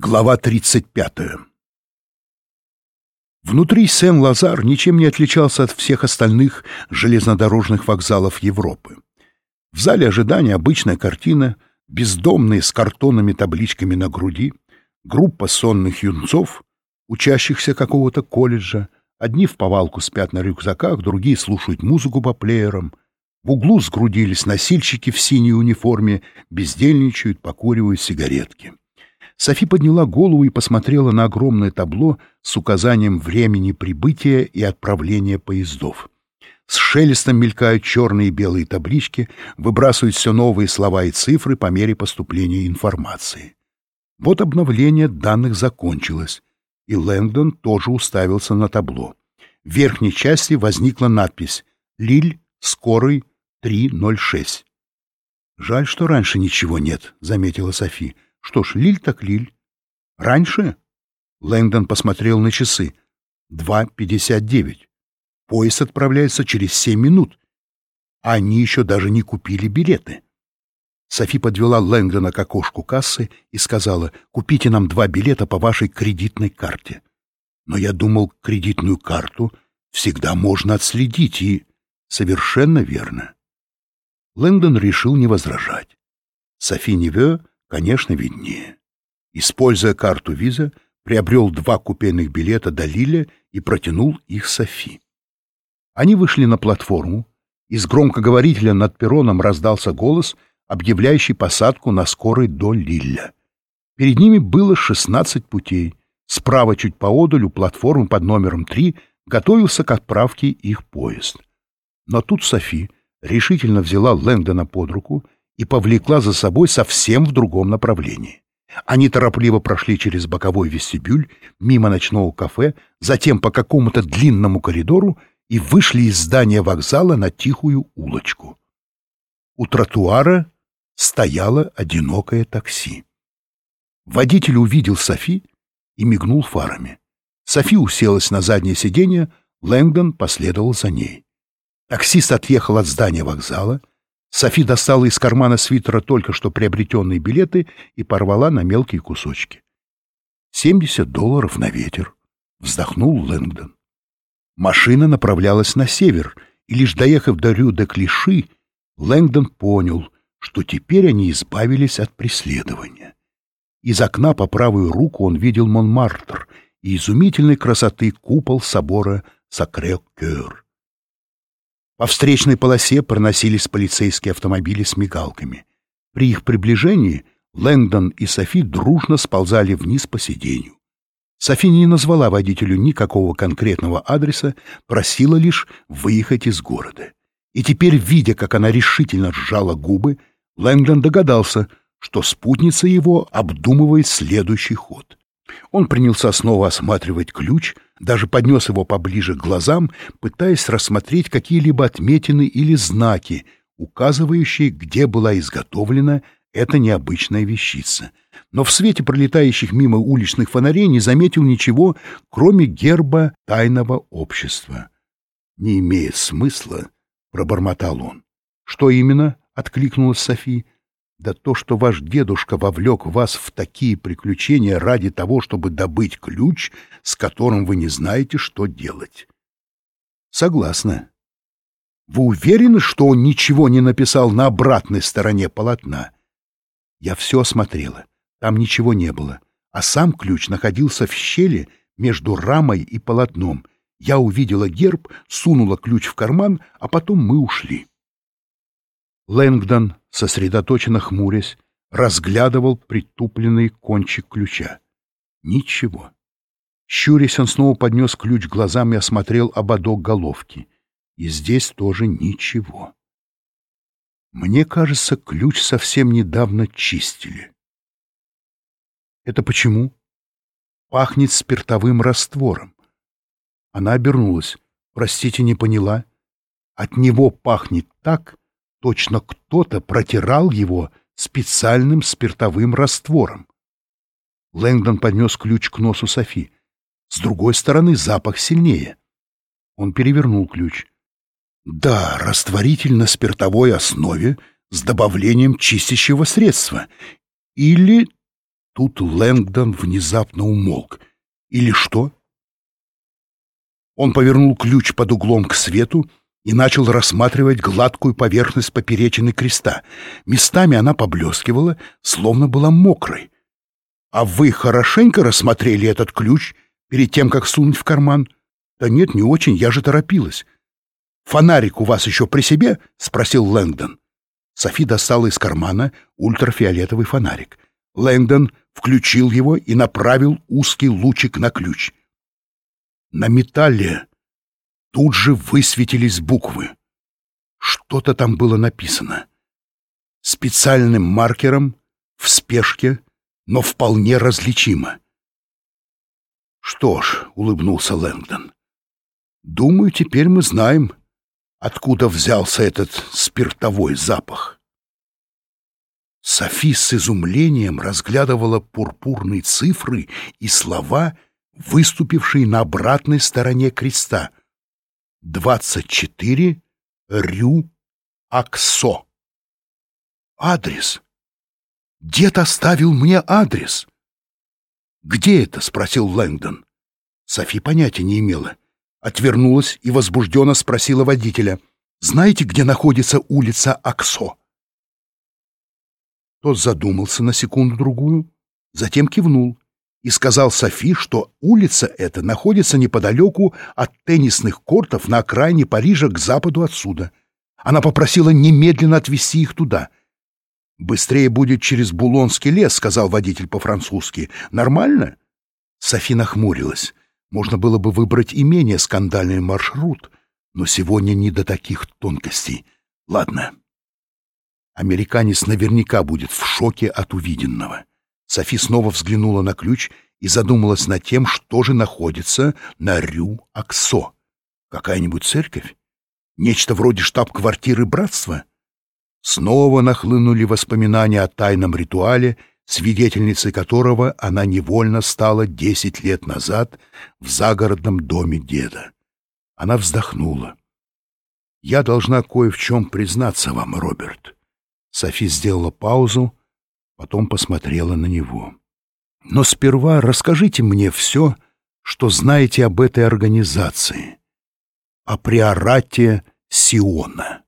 Глава 35. Внутри Сен-Лазар ничем не отличался от всех остальных железнодорожных вокзалов Европы. В зале ожидания обычная картина, бездомные с картонными табличками на груди, группа сонных юнцов, учащихся какого-то колледжа, одни в повалку спят на рюкзаках, другие слушают музыку по плеерам. В углу сгрудились носильщики в синей униформе, бездельничают, покуривают сигаретки. Софи подняла голову и посмотрела на огромное табло с указанием времени прибытия и отправления поездов. С шелестом мелькают черные и белые таблички, выбрасывают все новые слова и цифры по мере поступления информации. Вот обновление данных закончилось, и Лэнгдон тоже уставился на табло. В верхней части возникла надпись «Лиль, скорый, 306». «Жаль, что раньше ничего нет», — заметила Софи. Что ж, Лиль так Лиль. Раньше? Лэнгдон посмотрел на часы. Два пятьдесят девять. Поезд отправляется через семь минут. Они еще даже не купили билеты. Софи подвела Лэнгдона к окошку кассы и сказала, «Купите нам два билета по вашей кредитной карте». Но я думал, кредитную карту всегда можно отследить, и... Совершенно верно. Лэнгдон решил не возражать. Софи Неве Конечно, виднее. Используя карту виза, приобрел два купейных билета до Лиля и протянул их Софи. Они вышли на платформу. Из громкоговорителя над перроном раздался голос, объявляющий посадку на скорой до Лилля. Перед ними было 16 путей. Справа чуть поодаль у платформы под номером 3 готовился к отправке их поезд. Но тут Софи решительно взяла Лэнгдона под руку и повлекла за собой совсем в другом направлении. Они торопливо прошли через боковой вестибюль, мимо ночного кафе, затем по какому-то длинному коридору и вышли из здания вокзала на тихую улочку. У тротуара стояло одинокое такси. Водитель увидел Софи и мигнул фарами. Софи уселась на заднее сиденье, Лэнгдон последовал за ней. Таксист отъехал от здания вокзала, Софи достала из кармана свитера только что приобретенные билеты и порвала на мелкие кусочки. «Семьдесят долларов на ветер», — вздохнул Лэнгдон. Машина направлялась на север, и лишь доехав до Рю-де-Клиши, Лэнгдон понял, что теперь они избавились от преследования. Из окна по правую руку он видел Монмартр и изумительной красоты купол собора Сакре-Кёр. По встречной полосе проносились полицейские автомобили с мигалками. При их приближении Лэнгдон и Софи дружно сползали вниз по сиденью. Софи не назвала водителю никакого конкретного адреса, просила лишь выехать из города. И теперь, видя, как она решительно сжала губы, Лэнгдон догадался, что спутница его обдумывает следующий ход. Он принялся снова осматривать ключ — даже поднес его поближе к глазам, пытаясь рассмотреть какие-либо отметины или знаки, указывающие, где была изготовлена эта необычная вещица. Но в свете пролетающих мимо уличных фонарей не заметил ничего, кроме герба тайного общества. «Не имеет смысла», — пробормотал он. «Что именно?» — откликнулась София да то, что ваш дедушка вовлек вас в такие приключения ради того, чтобы добыть ключ, с которым вы не знаете, что делать. Согласна. Вы уверены, что он ничего не написал на обратной стороне полотна? Я все осмотрела. Там ничего не было. А сам ключ находился в щели между рамой и полотном. Я увидела герб, сунула ключ в карман, а потом мы ушли. Лэнгдон, сосредоточенно хмурясь, разглядывал притупленный кончик ключа. Ничего. Щурясь, он снова поднес ключ глазам и осмотрел ободок головки. И здесь тоже ничего. Мне кажется, ключ совсем недавно чистили. Это почему? Пахнет спиртовым раствором. Она обернулась. Простите, не поняла. От него пахнет так, Точно кто-то протирал его специальным спиртовым раствором. Лэнгдон поднес ключ к носу Софи. С другой стороны запах сильнее. Он перевернул ключ. Да, растворитель на спиртовой основе с добавлением чистящего средства. Или Тут Лэнгдон внезапно умолк. Или что? Он повернул ключ под углом к свету и начал рассматривать гладкую поверхность поперечины креста. Местами она поблескивала, словно была мокрой. «А вы хорошенько рассмотрели этот ключ перед тем, как сунуть в карман?» «Да нет, не очень, я же торопилась». «Фонарик у вас еще при себе?» — спросил Лэнгдон. Софи достала из кармана ультрафиолетовый фонарик. Лэнгдон включил его и направил узкий лучик на ключ. На металле тут же высветились буквы. Что-то там было написано. Специальным маркером, в спешке, но вполне различимо. «Что ж», — улыбнулся Лэнгдон, — «думаю, теперь мы знаем, откуда взялся этот спиртовой запах». Софи с изумлением разглядывала пурпурные цифры и слова — выступивший на обратной стороне креста. 24 Рю Аксо. Адрес. Дед оставил мне адрес. «Где это?» — спросил Лэнгдон. Софи понятия не имела. Отвернулась и возбужденно спросила водителя. «Знаете, где находится улица Аксо?» Тот задумался на секунду-другую, затем кивнул и сказал Софи, что улица эта находится неподалеку от теннисных кортов на окраине Парижа к западу отсюда. Она попросила немедленно отвезти их туда. «Быстрее будет через Булонский лес», — сказал водитель по-французски. «Нормально?» Софи нахмурилась. Можно было бы выбрать и менее скандальный маршрут, но сегодня не до таких тонкостей. Ладно. Американец наверняка будет в шоке от увиденного. Софи снова взглянула на ключ и задумалась над тем, что же находится на Рю-Аксо. Какая-нибудь церковь? Нечто вроде штаб-квартиры братства? Снова нахлынули воспоминания о тайном ритуале, свидетельницей которого она невольно стала десять лет назад в загородном доме деда. Она вздохнула. «Я должна кое в чем признаться вам, Роберт». Софи сделала паузу, потом посмотрела на него. «Но сперва расскажите мне все, что знаете об этой организации, о приорате Сиона».